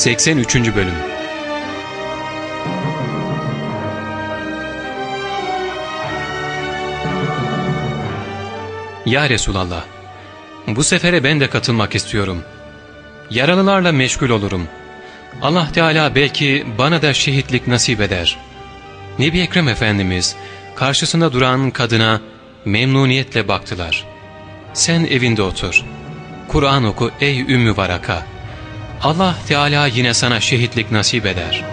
83. Bölüm Ya Resulallah, bu sefere ben de katılmak istiyorum. Yaralılarla meşgul olurum. Allah Teala belki bana da şehitlik nasip eder. Nebi Ekrem Efendimiz karşısında duran kadına memnuniyetle baktılar. Sen evinde otur. Kur'an oku ey Ümmü Varaka. Allah Teala yine sana şehitlik nasip eder.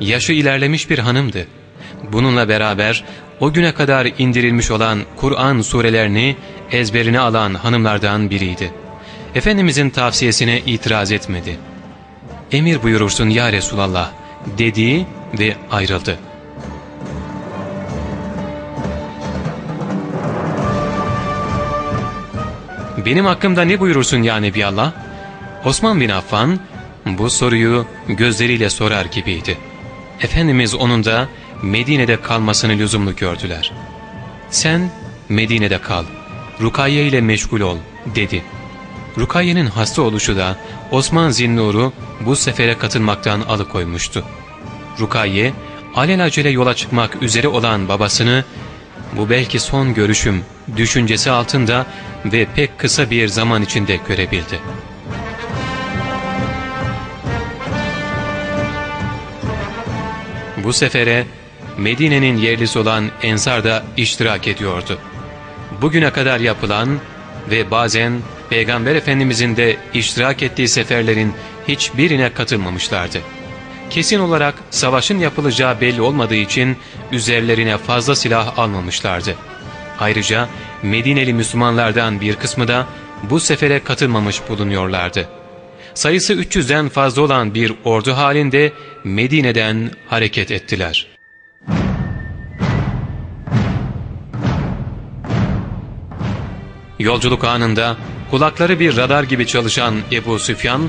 Yaşı ilerlemiş bir hanımdı. Bununla beraber o güne kadar indirilmiş olan Kur'an surelerini ezberine alan hanımlardan biriydi. Efendimizin tavsiyesine itiraz etmedi. Emir buyurursun ya Resulallah dedi ve ayrıldı. Benim hakkımda ne buyurursun ya Nebiallah? Osman bin Affan bu soruyu gözleriyle sorar gibiydi. Efendimiz onun da Medine'de kalmasını lüzumlu gördüler. Sen Medine'de kal, Rukayye ile meşgul ol dedi. Rukayye'nin hasta oluşu da Osman Zinnur'u bu sefere katılmaktan alıkoymuştu. Rukayye alelacele yola çıkmak üzere olan babasını bu belki son görüşüm düşüncesi altında ve pek kısa bir zaman içinde görebildi. Bu sefere Medine'nin yerlisi olan Ensar da iştirak ediyordu. Bugüne kadar yapılan ve bazen Peygamber Efendimizin de iştirak ettiği seferlerin hiçbirine katılmamışlardı. Kesin olarak savaşın yapılacağı belli olmadığı için üzerlerine fazla silah almamışlardı. Ayrıca Medineli Müslümanlardan bir kısmı da bu sefere katılmamış bulunuyorlardı. Sayısı 300'den fazla olan bir ordu halinde Medine'den hareket ettiler. Yolculuk anında kulakları bir radar gibi çalışan Ebu Süfyan,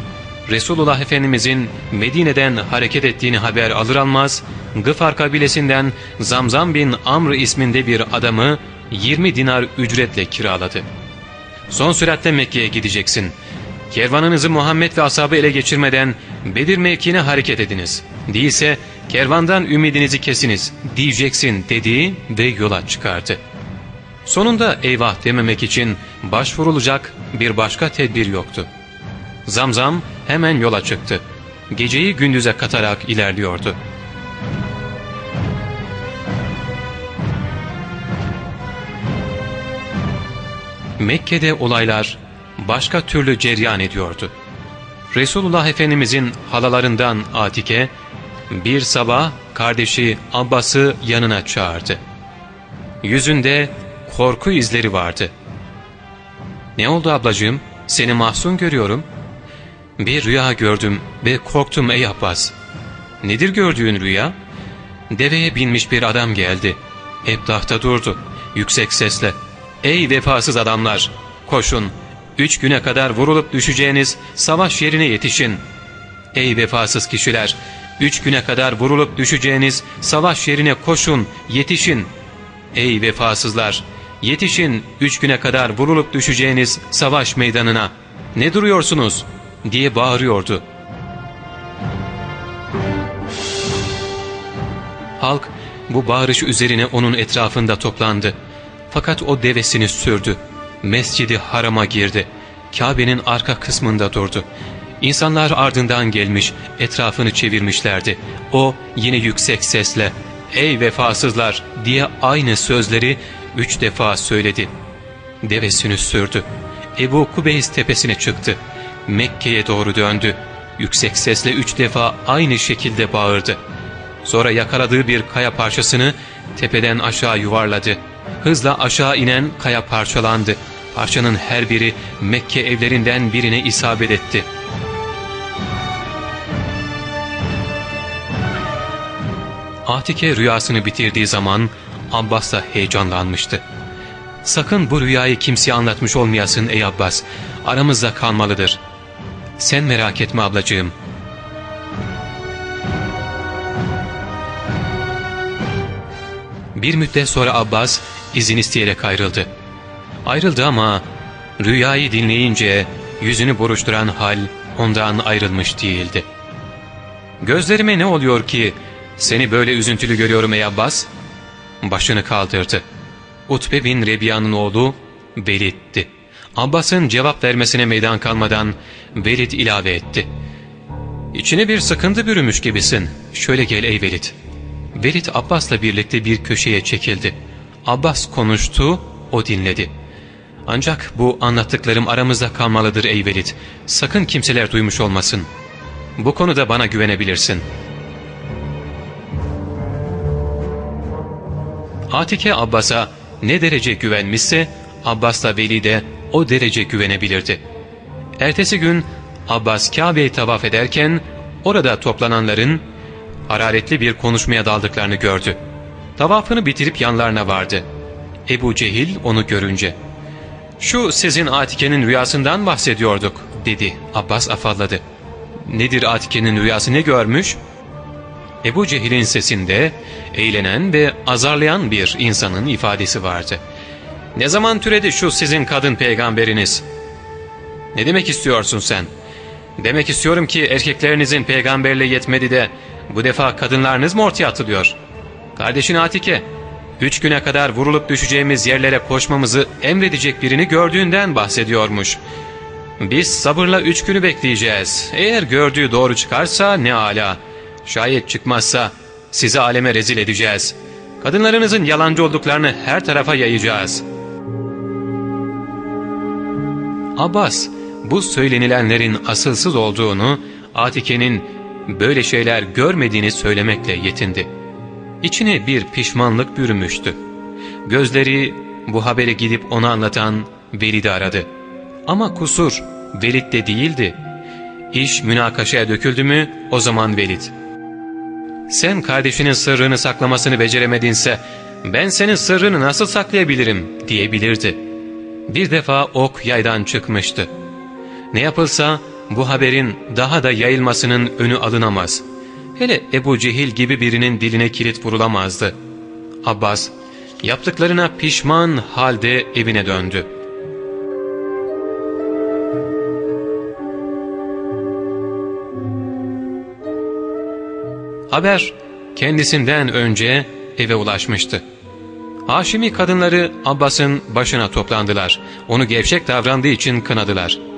Resulullah Efendimizin Medine'den hareket ettiğini haber alır almaz, Gıfar kabilesinden Zamzam bin Amr isminde bir adamı 20 dinar ücretle kiraladı. Son süratle Mekke'ye gideceksin. Kervanınızı Muhammed ve ashabı ele geçirmeden Bedir mevkine hareket ediniz. Değilse kervandan ümidinizi kesiniz diyeceksin dediği ve yola çıkardı. Sonunda eyvah dememek için başvurulacak bir başka tedbir yoktu. Zamzam hemen yola çıktı. Geceyi gündüze katarak ilerliyordu. Mekke'de olaylar başka türlü ceryan ediyordu. Resulullah Efendimizin halalarından Atike bir sabah kardeşi Abbas'ı yanına çağırdı. Yüzünde korku izleri vardı. ''Ne oldu ablacığım? Seni mahzun görüyorum.'' ''Bir rüya gördüm ve korktum ey Abbas.'' ''Nedir gördüğün rüya?'' Deveye binmiş bir adam geldi. Ebdahta durdu. Yüksek sesle. ''Ey vefasız adamlar! Koşun! Üç güne kadar vurulup düşeceğiniz savaş yerine yetişin. Ey vefasız kişiler! Üç güne kadar vurulup düşeceğiniz savaş yerine koşun, yetişin. Ey vefasızlar! Yetişin üç güne kadar vurulup düşeceğiniz savaş meydanına. Ne duruyorsunuz? diye bağırıyordu. Halk bu bağırış üzerine onun etrafında toplandı. Fakat o devesini sürdü. Mescidi harama girdi. Kabe'nin arka kısmında durdu. İnsanlar ardından gelmiş, etrafını çevirmişlerdi. O yine yüksek sesle ''Ey vefasızlar!'' diye aynı sözleri üç defa söyledi. Devesini sürdü. Ebu Kubeys tepesine çıktı. Mekke'ye doğru döndü. Yüksek sesle üç defa aynı şekilde bağırdı. Sonra yakaladığı bir kaya parçasını tepeden aşağı yuvarladı. Hızla aşağı inen kaya parçalandı. Parçanın her biri Mekke evlerinden birine isabet etti. Atike rüyasını bitirdiği zaman Abbas da heyecanlanmıştı. ''Sakın bu rüyayı kimseye anlatmış olmayasın ey Abbas. Aramızda kalmalıdır.'' ''Sen merak etme ablacığım.'' Bir müddet sonra Abbas izin isteyerek ayrıldı. Ayrıldı ama rüyayı dinleyince yüzünü buruşturan hal ondan ayrılmış değildi. ''Gözlerime ne oluyor ki seni böyle üzüntülü görüyorum ey Abbas?'' Başını kaldırdı. Utbe bin Rebiya'nın oğlu Velid'di. Abbas'ın cevap vermesine meydan kalmadan Velid ilave etti. ''İçine bir sıkıntı bürümüş gibisin. Şöyle gel ey Velid.'' Velid Abbas'la birlikte bir köşeye çekildi. Abbas konuştu, o dinledi. ''Ancak bu anlattıklarım aramızda kalmalıdır ey Velid. Sakın kimseler duymuş olmasın. Bu konuda bana güvenebilirsin.'' Atike Abbas'a ne derece güvenmişse Abbas da Veli de o derece güvenebilirdi. Ertesi gün Abbas Kabe'yi tavaf ederken orada toplananların hararetli bir konuşmaya daldıklarını gördü. Tavafını bitirip yanlarına vardı. Ebu Cehil onu görünce ''Şu sizin Atike'nin rüyasından bahsediyorduk.'' dedi. Abbas afalladı. ''Nedir Atike'nin rüyası ne görmüş?'' Ebu Cehil'in sesinde eğlenen ve azarlayan bir insanın ifadesi vardı. ''Ne zaman türedi şu sizin kadın peygamberiniz?'' ''Ne demek istiyorsun sen?'' ''Demek istiyorum ki erkeklerinizin peygamberliği yetmedi de bu defa kadınlarınız mı ortaya atılıyor?'' ''Kardeşin Atike, üç güne kadar vurulup düşeceğimiz yerlere koşmamızı emredecek birini gördüğünden bahsediyormuş.'' Biz sabırla üç günü bekleyeceğiz. Eğer gördüğü doğru çıkarsa ne ala. Şayet çıkmazsa sizi aleme rezil edeceğiz. Kadınlarınızın yalancı olduklarını her tarafa yayacağız. Abbas bu söylenilenlerin asılsız olduğunu Atike'nin böyle şeyler görmediğini söylemekle yetindi. İçine bir pişmanlık bürümüştü. Gözleri bu haberi gidip ona anlatan Velid'i aradı. Ama kusur Velid'de değildi. İş münakaşaya döküldü mü o zaman Velid sen kardeşinin sırrını saklamasını beceremedinse ben senin sırrını nasıl saklayabilirim diyebilirdi. Bir defa ok yaydan çıkmıştı. Ne yapılsa bu haberin daha da yayılmasının önü alınamaz. Hele Ebu Cehil gibi birinin diline kilit vurulamazdı. Abbas yaptıklarına pişman halde evine döndü. Haber kendisinden önce eve ulaşmıştı. Haşimi kadınları Abbas'ın başına toplandılar. Onu gevşek davrandığı için kınadılar.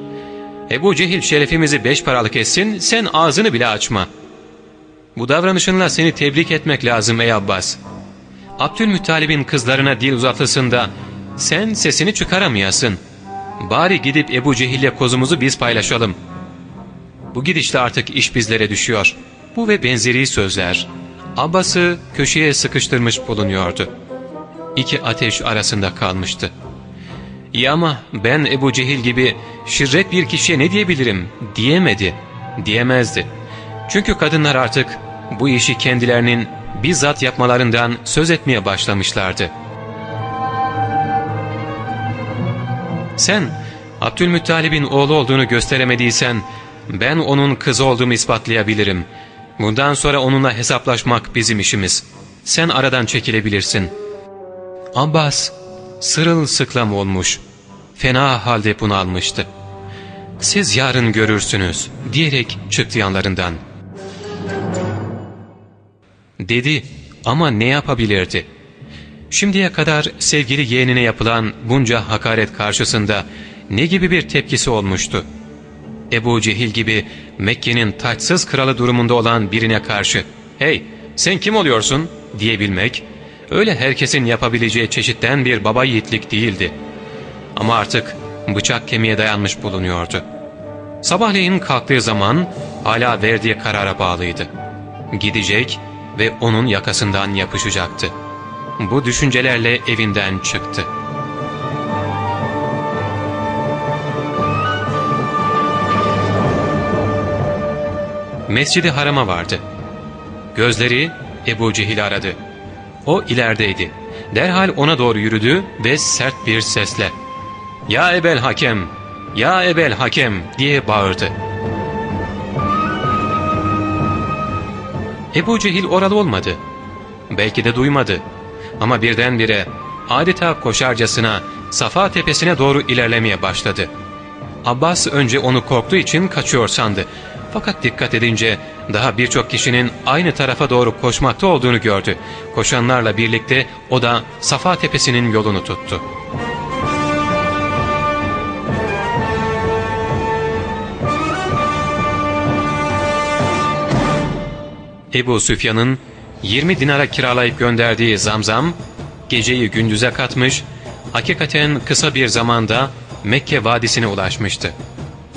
Ebu Cehil şerefimizi beş paralık etsin, sen ağzını bile açma. Bu davranışınla seni tebrik etmek lazım ey Abbas. Abdülmuttalib'in kızlarına dil uzatlısında sen sesini çıkaramayasın. Bari gidip Ebu Cehil'le kozumuzu biz paylaşalım. Bu gidişle artık iş bizlere düşüyor.'' Bu ve benzeri sözler Abbas'ı köşeye sıkıştırmış bulunuyordu. İki ateş arasında kalmıştı. İyi ama ben Ebu Cehil gibi şirret bir kişiye ne diyebilirim diyemedi, diyemezdi. Çünkü kadınlar artık bu işi kendilerinin bizzat yapmalarından söz etmeye başlamışlardı. Sen Abdülmuttalib'in oğlu olduğunu gösteremediysen ben onun kızı olduğumu ispatlayabilirim.'' Bundan sonra onunla hesaplaşmak bizim işimiz. Sen aradan çekilebilirsin. Abbas sırılsıklam olmuş. Fena halde bunalmıştı. Siz yarın görürsünüz diyerek çıktı yanlarından. Dedi ama ne yapabilirdi? Şimdiye kadar sevgili yeğenine yapılan bunca hakaret karşısında ne gibi bir tepkisi olmuştu? Ebu Cehil gibi Mekke'nin taçsız kralı durumunda olan birine karşı ''Hey sen kim oluyorsun?'' diyebilmek öyle herkesin yapabileceği çeşitten bir baba yiğitlik değildi. Ama artık bıçak kemiğe dayanmış bulunuyordu. Sabahleyin kalktığı zaman hala verdiği karara bağlıydı. Gidecek ve onun yakasından yapışacaktı. Bu düşüncelerle evinden çıktı. Mescidi Haram'a vardı. Gözleri Ebu Cehil aradı. O ilerideydi. Derhal ona doğru yürüdü ve sert bir sesle ''Ya Ebel Hakem, ya Ebel Hakem'' diye bağırdı. Ebu Cehil oralı olmadı. Belki de duymadı. Ama birdenbire adeta koşarcasına Safa tepesine doğru ilerlemeye başladı. Abbas önce onu korktuğu için kaçıyor sandı. Fakat dikkat edince daha birçok kişinin aynı tarafa doğru koşmakta olduğunu gördü. Koşanlarla birlikte o da Safa tepesinin yolunu tuttu. Ebu Süfyan'ın 20 dinara kiralayıp gönderdiği zamzam geceyi gündüze katmış, hakikaten kısa bir zamanda Mekke vadisine ulaşmıştı.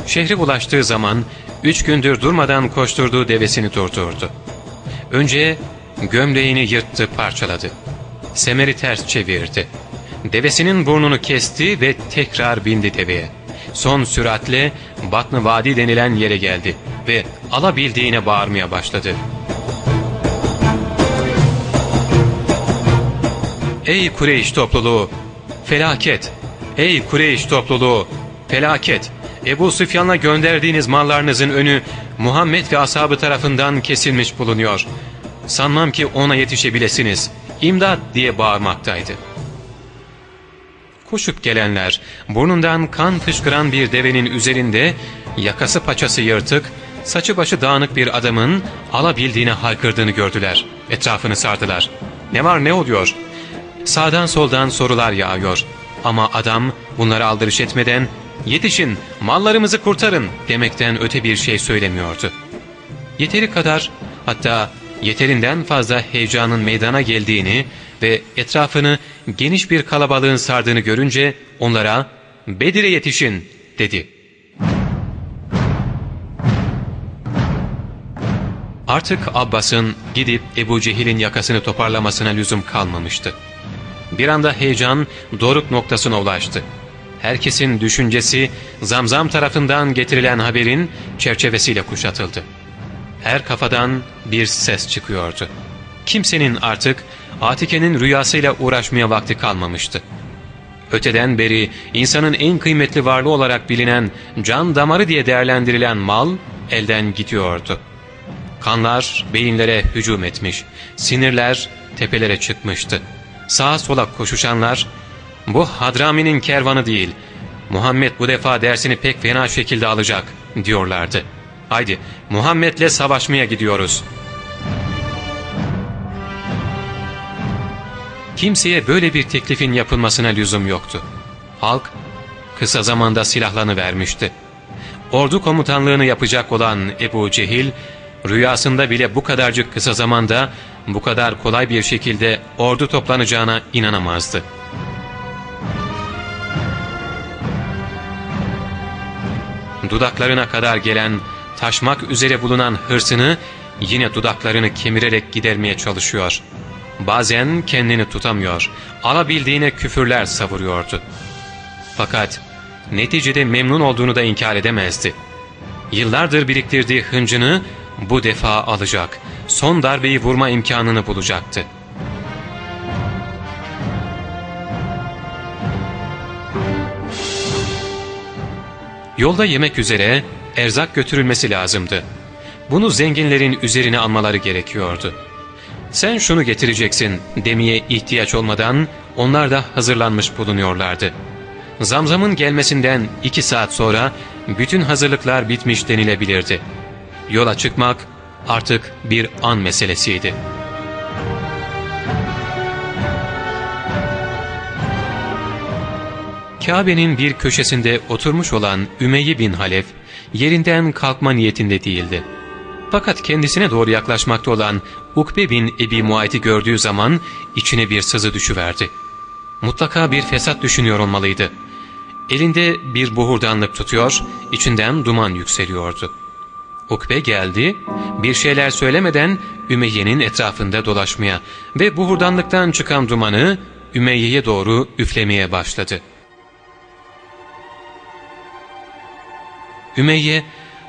Şehre ulaştığı zaman üç gündür durmadan koşturduğu devesini durdurdu. Önce gömleğini yırttı parçaladı. Semeri ters çevirdi. Devesinin burnunu kesti ve tekrar bindi deveye. Son süratle Batnı Vadi denilen yere geldi ve alabildiğine bağırmaya başladı. Ey Kureyş topluluğu! Felaket! Ey Kureyş topluluğu! Felaket! Ebu Süfyan'la gönderdiğiniz mallarınızın önü Muhammed ve ashabı tarafından kesilmiş bulunuyor. Sanmam ki ona yetişebilesiniz. İmdat diye bağırmaktaydı. Koşup gelenler burnundan kan fışkıran bir devenin üzerinde yakası paçası yırtık, saçı başı dağınık bir adamın alabildiğine haykırdığını gördüler. Etrafını sardılar. Ne var ne oluyor? Sağdan soldan sorular yağıyor. Ama adam bunlara aldırış etmeden yetişin mallarımızı kurtarın demekten öte bir şey söylemiyordu. Yeteri kadar hatta yeterinden fazla heyecanın meydana geldiğini ve etrafını geniş bir kalabalığın sardığını görünce onlara Bedir'e yetişin dedi. Artık Abbas'ın gidip Ebu Cehil'in yakasını toparlamasına lüzum kalmamıştı. Bir anda heyecan doruk noktasına ulaştı. Herkesin düşüncesi Zamzam tarafından getirilen haberin çerçevesiyle kuşatıldı. Her kafadan bir ses çıkıyordu. Kimsenin artık Atike'nin rüyasıyla uğraşmaya vakti kalmamıştı. Öteden beri insanın en kıymetli varlığı olarak bilinen can damarı diye değerlendirilen mal elden gidiyordu. Kanlar beyinlere hücum etmiş, sinirler tepelere çıkmıştı sağa sola koşuşanlar bu Hadrami'nin kervanı değil Muhammed bu defa dersini pek fena şekilde alacak diyorlardı. Haydi Muhammed'le savaşmaya gidiyoruz. Kimseye böyle bir teklifin yapılmasına lüzum yoktu. Halk kısa zamanda silahlarını vermişti. Ordu komutanlığını yapacak olan Ebu Cehil rüyasında bile bu kadarcık kısa zamanda bu kadar kolay bir şekilde ordu toplanacağına inanamazdı. Dudaklarına kadar gelen, taşmak üzere bulunan hırsını yine dudaklarını kemirerek gidermeye çalışıyor. Bazen kendini tutamıyor, alabildiğine küfürler savuruyordu. Fakat neticede memnun olduğunu da inkar edemezdi. Yıllardır biriktirdiği hıncını bu defa alacak, son darbeyi vurma imkanını bulacaktı. Yolda yemek üzere erzak götürülmesi lazımdı. Bunu zenginlerin üzerine almaları gerekiyordu. Sen şunu getireceksin demeye ihtiyaç olmadan onlar da hazırlanmış bulunuyorlardı. Zamzam'ın gelmesinden iki saat sonra bütün hazırlıklar bitmiş denilebilirdi. Yola çıkmak artık bir an meselesiydi. Kabe'nin bir köşesinde oturmuş olan Ümeyye bin Halef yerinden kalkma niyetinde değildi. Fakat kendisine doğru yaklaşmakta olan Ukbe bin Ebi Muayt'i gördüğü zaman içine bir sızı düşüverdi. Mutlaka bir fesat düşünüyor olmalıydı. Elinde bir buhurdanlık tutuyor, içinden duman yükseliyordu. Ukbe geldi, bir şeyler söylemeden Ümeyye'nin etrafında dolaşmaya ve buhurdanlıktan çıkan dumanı Ümeyye'ye doğru üflemeye başladı. Ümeyye,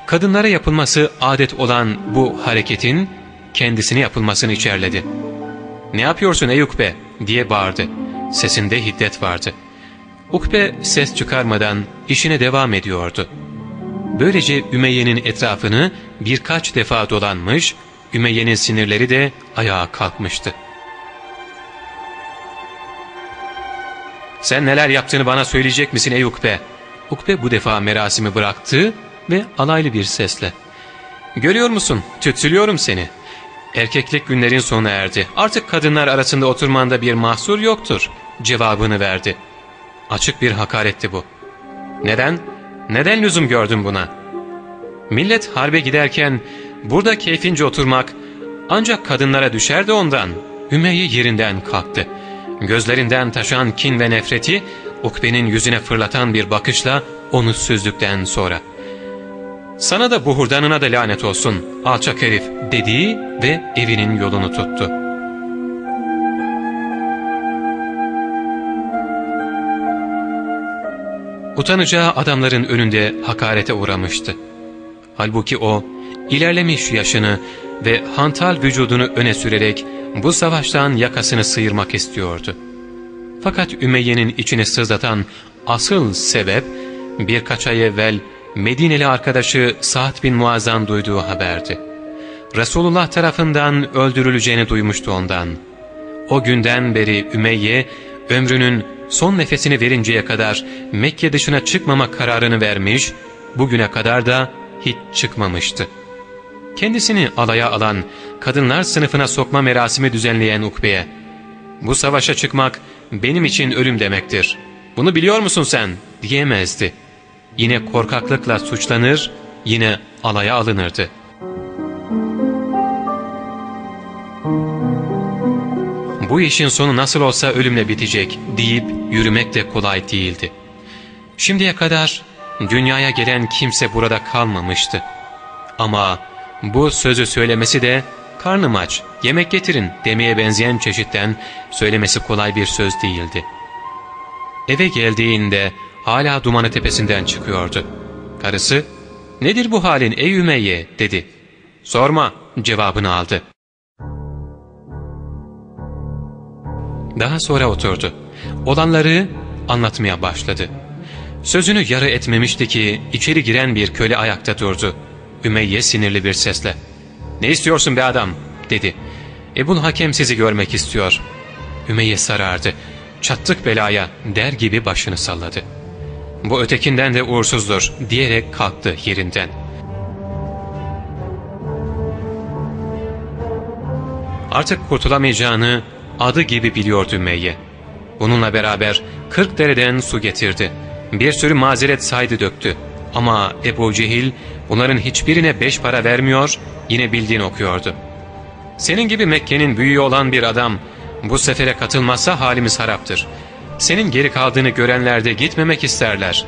kadınlara yapılması adet olan bu hareketin kendisine yapılmasını içerledi. ''Ne yapıyorsun ey Ukbe?'' diye bağırdı. Sesinde hiddet vardı. Ukbe ses çıkarmadan işine devam ediyordu. Böylece Ümeyye'nin etrafını birkaç defa dolanmış, Ümeyye'nin sinirleri de ayağa kalkmıştı. Sen neler yaptığını bana söyleyecek misin ey Ukbe? Ukbe bu defa merasimi bıraktı ve alaylı bir sesle. Görüyor musun? Tütsülüyorum seni. Erkeklik günlerin sona erdi. Artık kadınlar arasında oturmanda bir mahsur yoktur. Cevabını verdi. Açık bir hakaretti bu. Neden? Neden lüzum gördün buna? Millet harbe giderken burada keyfince oturmak ancak kadınlara düşer de ondan. Ümeyye yerinden kalktı. Gözlerinden taşan kin ve nefreti Ukbe'nin yüzüne fırlatan bir bakışla onu süzdükten sonra ''Sana da bu hurdanına da lanet olsun alçak herif'' dediği ve evinin yolunu tuttu. Utanacağı adamların önünde hakarete uğramıştı. Halbuki o, ilerlemiş yaşını ve hantal vücudunu öne sürerek bu savaştan yakasını sıyırmak istiyordu. Fakat Ümeyye'nin içini sızlatan asıl sebep birkaç ay evvel Medineli arkadaşı Sa'd bin Muaz'dan duyduğu haberdi. Resulullah tarafından öldürüleceğini duymuştu ondan. O günden beri Ümeyye ömrünün son nefesini verinceye kadar Mekke dışına çıkmama kararını vermiş, bugüne kadar da hiç çıkmamıştı. Kendisini alaya alan, kadınlar sınıfına sokma merasimi düzenleyen Ukbe'ye, ''Bu savaşa çıkmak benim için ölüm demektir. Bunu biliyor musun sen?'' diyemezdi. Yine korkaklıkla suçlanır, yine alaya alınırdı. Bu işin sonu nasıl olsa ölümle bitecek deyip yürümek de kolay değildi. Şimdiye kadar dünyaya gelen kimse burada kalmamıştı. Ama bu sözü söylemesi de karnım aç, yemek getirin demeye benzeyen çeşitten söylemesi kolay bir söz değildi. Eve geldiğinde hala dumanı tepesinden çıkıyordu. Karısı, ''Nedir bu halin ey Ümeyye?'' dedi. ''Sorma'' cevabını aldı. Daha sonra oturdu. Olanları anlatmaya başladı. Sözünü yarı etmemişti ki içeri giren bir köle ayakta durdu. Ümeyye sinirli bir sesle ''Ne istiyorsun be adam?'' dedi. ''Ebul Hakem sizi görmek istiyor.'' Ümeyye sarardı. ''Çattık belaya'' der gibi başını salladı. ''Bu ötekinden de uğursuzdur.'' diyerek kalktı yerinden. Artık kurtulamayacağını adı gibi biliyordu Ümeyye. Bununla beraber kırk dereden su getirdi. Bir sürü mazeret saydı döktü. Ama Ebu Cehil bunların hiçbirine beş para vermiyor, yine bildiğini okuyordu. Senin gibi Mekke'nin büyüğü olan bir adam bu sefere katılmazsa halimiz haraptır. Senin geri kaldığını görenler de gitmemek isterler.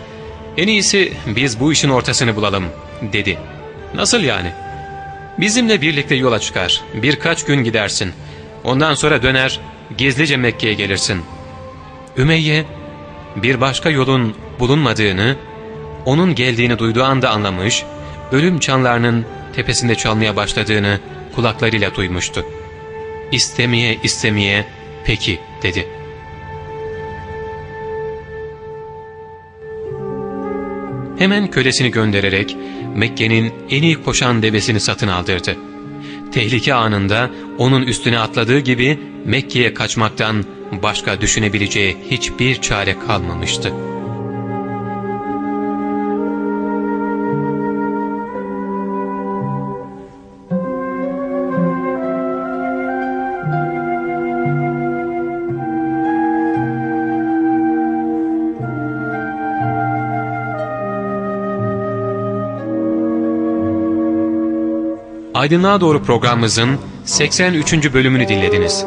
En iyisi biz bu işin ortasını bulalım, dedi. Nasıl yani? Bizimle birlikte yola çıkar, birkaç gün gidersin. Ondan sonra döner, gizlice Mekke'ye gelirsin. Ümeyye, bir başka yolun bulunmadığını, onun geldiğini duyduğu anda anlamış, ölüm çanlarının tepesinde çalmaya başladığını kulaklarıyla duymuştu. İstemeye istemeye peki dedi. Hemen kölesini göndererek Mekke'nin en iyi koşan devesini satın aldırdı. Tehlike anında onun üstüne atladığı gibi Mekke'ye kaçmaktan başka düşünebileceği hiçbir çare kalmamıştı. Aydınlığa Doğru programımızın 83. bölümünü dinlediniz.